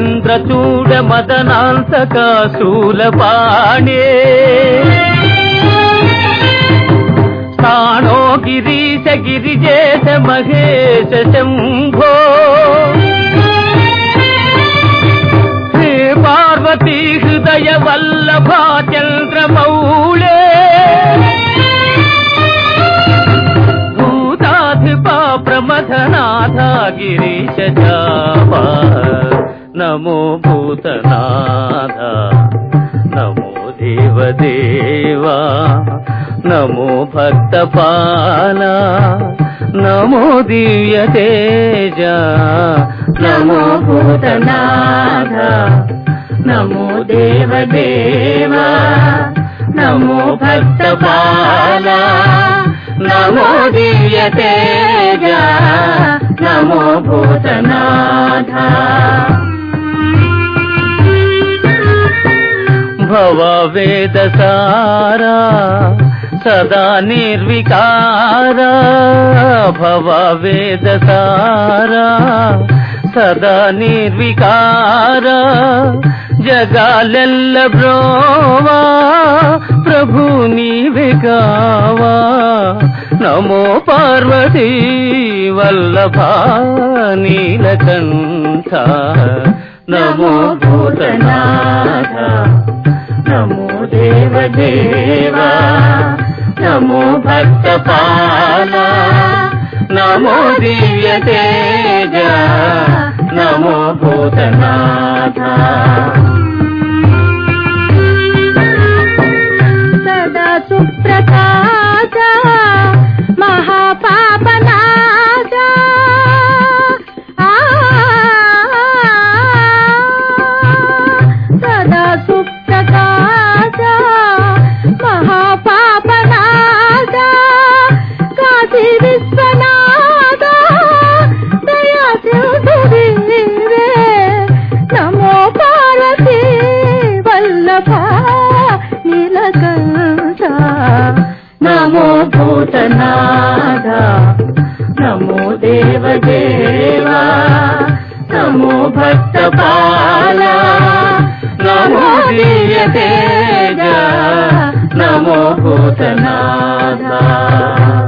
చూడ మదనాంతక శూలపాణే స్థానో గిరీశ గిరిజేశ మహేశ శంభో శ్రీ పార్వతీ హృదయ వల్లభా చంద్రమౌళే భూతాధిపా ప్రమథనాథ గిరీశ జాపా नमो भूतनाथ नमो देवदेवा नमो भक्तपाला नमो दीयतेजा नमो भूतनाथ नमो देवदेवा नमो भक्तपाला नमो दीयतेजा భవ వేద సారా సదా నిర్వికారా. భవ వేద సారా సదా నిర్వికారా. జగాలెల్ల బ్రోవా ప్రభు నీవికావా నమో పార్వతీ వల్లభా నీలకంఠ నమో భూతనాథ. ेवदेवा नमो भक्तपाला नमो दिव्यतेजा नमो भूतनाथा। నీలకంఠ. నమో భూతనాథ. నమో దేవదేవా. నమో భక్తపాల